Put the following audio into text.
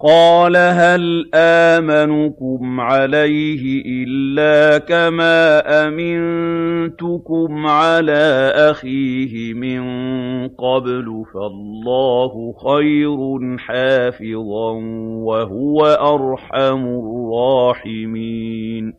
قَالَ هَلْ آمَنُكُمْ عَلَيْهِ إِلَّا كَمَا أَمِنتُكُمْ عَلَىٰ أَخِيهِ مِن قَبْلُ ۖ فَاللَّهُ خَيْرٌ حَافِظًا ۖ وَهُوَ أَرْحَمُ الرَّاحِمِينَ